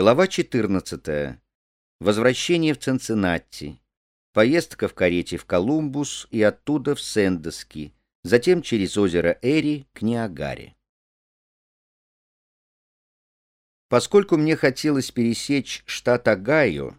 Глава 14. Возвращение в Цинциннати. Поездка в карете в Колумбус и оттуда в Сендоски, затем через озеро Эри к Ниагаре. Поскольку мне хотелось пересечь штат Огайо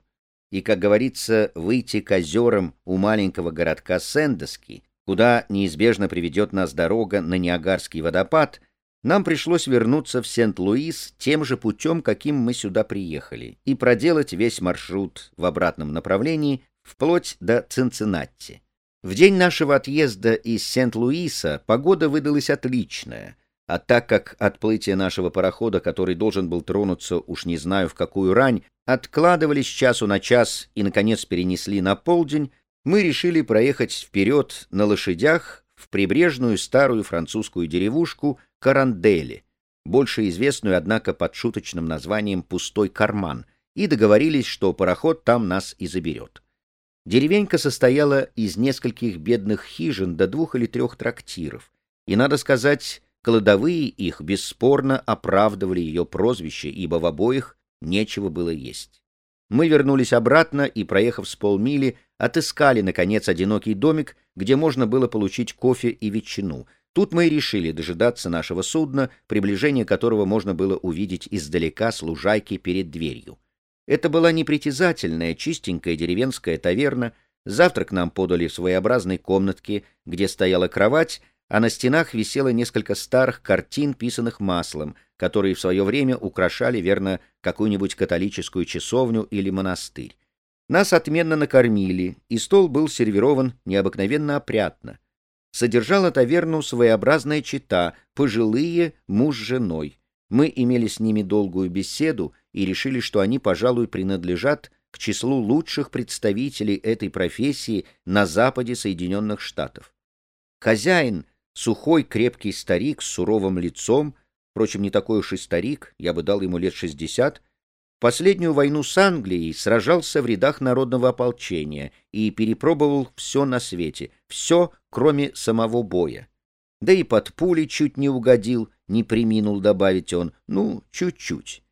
и, как говорится, выйти к озерам у маленького городка Сендоски, куда неизбежно приведет нас дорога на Ниагарский водопад — нам пришлось вернуться в Сент-Луис тем же путем, каким мы сюда приехали, и проделать весь маршрут в обратном направлении вплоть до Цинциннати. В день нашего отъезда из Сент-Луиса погода выдалась отличная, а так как отплытие нашего парохода, который должен был тронуться уж не знаю в какую рань, откладывались часу на час и, наконец, перенесли на полдень, мы решили проехать вперед на лошадях в прибрежную старую французскую деревушку Карандели, больше известную, однако, под шуточным названием «Пустой карман», и договорились, что пароход там нас и заберет. Деревенька состояла из нескольких бедных хижин до двух или трех трактиров, и, надо сказать, кладовые их бесспорно оправдывали ее прозвище, ибо в обоих нечего было есть. Мы вернулись обратно и, проехав с полмили, отыскали, наконец, одинокий домик, где можно было получить кофе и ветчину. Тут мы и решили дожидаться нашего судна, приближение которого можно было увидеть издалека с лужайки перед дверью. Это была непритязательная, чистенькая деревенская таверна. Завтрак нам подали в своеобразной комнатке, где стояла кровать, а на стенах висело несколько старых картин, писанных маслом, которые в свое время украшали, верно, какую-нибудь католическую часовню или монастырь. Нас отменно накормили, и стол был сервирован необыкновенно опрятно. Содержала таверну своеобразная чита, пожилые муж с женой. Мы имели с ними долгую беседу и решили, что они, пожалуй, принадлежат к числу лучших представителей этой профессии на западе Соединенных Штатов. Хозяин, сухой крепкий старик с суровым лицом, впрочем, не такой уж и старик, я бы дал ему лет шестьдесят, последнюю войну с Англией сражался в рядах народного ополчения и перепробовал все на свете, все, кроме самого боя. Да и под пули чуть не угодил, не приминул добавить он, ну, чуть-чуть.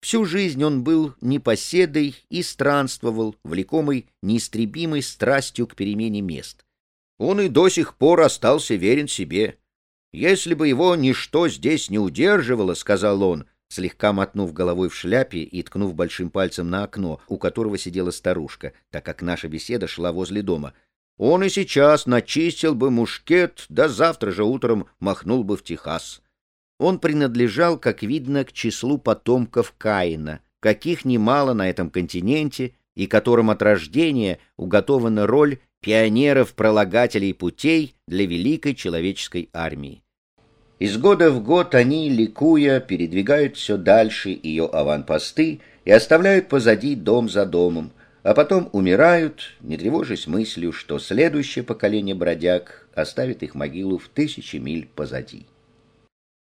Всю жизнь он был непоседой и странствовал, влекомый неистребимой страстью к перемене мест. Он и до сих пор остался верен себе. «Если бы его ничто здесь не удерживало, — сказал он, — слегка мотнув головой в шляпе и ткнув большим пальцем на окно, у которого сидела старушка, так как наша беседа шла возле дома. Он и сейчас начистил бы мушкет, да завтра же утром махнул бы в Техас. Он принадлежал, как видно, к числу потомков Каина, каких немало на этом континенте, и которым от рождения уготована роль пионеров-пролагателей путей для великой человеческой армии. Из года в год они, ликуя, передвигают все дальше ее аванпосты и оставляют позади дом за домом, а потом умирают, не тревожась мыслью, что следующее поколение бродяг оставит их могилу в тысячи миль позади.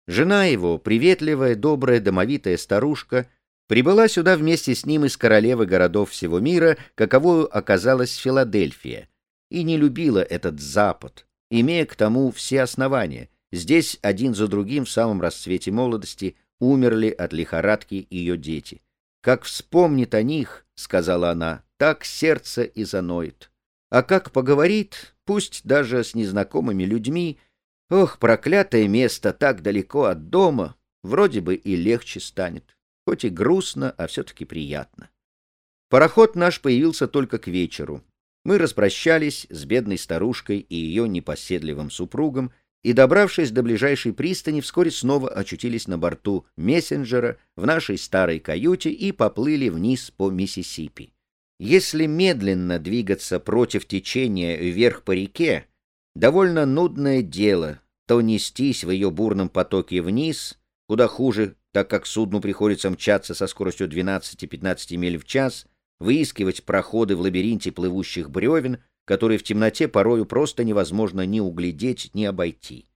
Жена его, приветливая, добрая, домовитая старушка, прибыла сюда вместе с ним из королевы городов всего мира, каковою оказалась Филадельфия, и не любила этот Запад, имея к тому все основания, Здесь один за другим в самом расцвете молодости умерли от лихорадки ее дети. «Как вспомнит о них, — сказала она, — так сердце и заноет. А как поговорит, пусть даже с незнакомыми людьми, ох, проклятое место так далеко от дома, вроде бы и легче станет, хоть и грустно, а все-таки приятно». Пароход наш появился только к вечеру. Мы распрощались с бедной старушкой и ее непоседливым супругом, и, добравшись до ближайшей пристани, вскоре снова очутились на борту мессенджера в нашей старой каюте и поплыли вниз по Миссисипи. Если медленно двигаться против течения вверх по реке, довольно нудное дело, то нестись в ее бурном потоке вниз, куда хуже, так как судну приходится мчаться со скоростью 12-15 миль в час, выискивать проходы в лабиринте плывущих бревен — который в темноте порою просто невозможно ни углядеть, ни обойти.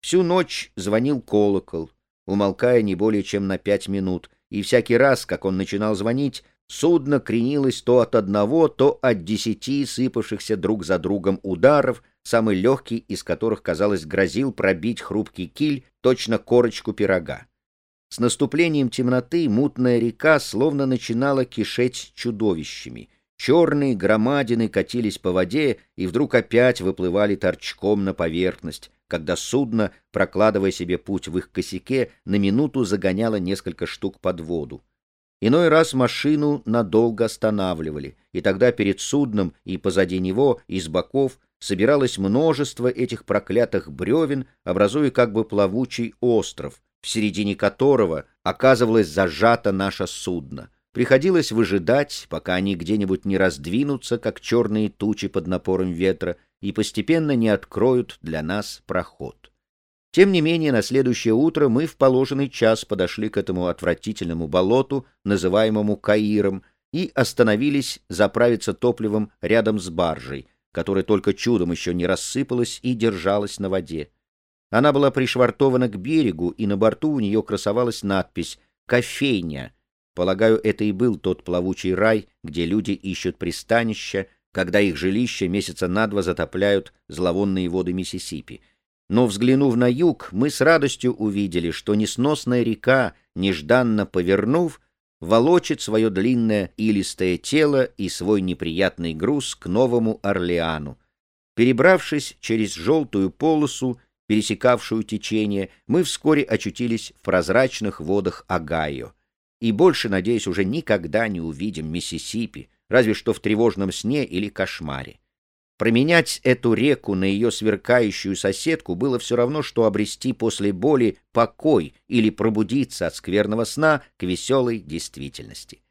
Всю ночь звонил колокол, умолкая не более чем на пять минут, и всякий раз, как он начинал звонить, судно кренилось то от одного, то от десяти сыпавшихся друг за другом ударов, самый легкий из которых, казалось, грозил пробить хрупкий киль, точно корочку пирога. С наступлением темноты мутная река словно начинала кишеть чудовищами. Черные громадины катились по воде и вдруг опять выплывали торчком на поверхность, когда судно, прокладывая себе путь в их косяке, на минуту загоняло несколько штук под воду. Иной раз машину надолго останавливали, и тогда перед судном и позади него, и с боков, собиралось множество этих проклятых бревен, образуя как бы плавучий остров, в середине которого оказывалось зажато наше судно. Приходилось выжидать, пока они где-нибудь не раздвинутся, как черные тучи под напором ветра, и постепенно не откроют для нас проход. Тем не менее, на следующее утро мы в положенный час подошли к этому отвратительному болоту, называемому Каиром, и остановились заправиться топливом рядом с баржей, которая только чудом еще не рассыпалась и держалась на воде. Она была пришвартована к берегу, и на борту у нее красовалась надпись «Кофейня». Полагаю, это и был тот плавучий рай, где люди ищут пристанища, когда их жилища месяца на два затопляют зловонные воды Миссисипи. Но, взглянув на юг, мы с радостью увидели, что несносная река, нежданно повернув, волочит свое длинное илистое тело и свой неприятный груз к Новому Орлеану. Перебравшись через желтую полосу, пересекавшую течение, мы вскоре очутились в прозрачных водах Огайо. И больше, надеюсь, уже никогда не увидим Миссисипи, разве что в тревожном сне или кошмаре. Променять эту реку на ее сверкающую соседку было все равно, что обрести после боли покой или пробудиться от скверного сна к веселой действительности.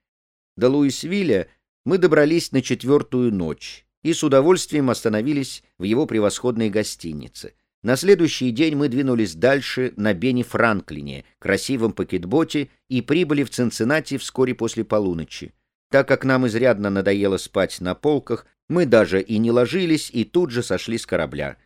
До Луисвилля мы добрались на четвертую ночь и с удовольствием остановились в его превосходной гостинице. На следующий день мы двинулись дальше на Бенни Франклине, красивом пакетботе, и прибыли в Цинциннати вскоре после полуночи. Так как нам изрядно надоело спать на полках, мы даже и не ложились, и тут же сошли с корабля.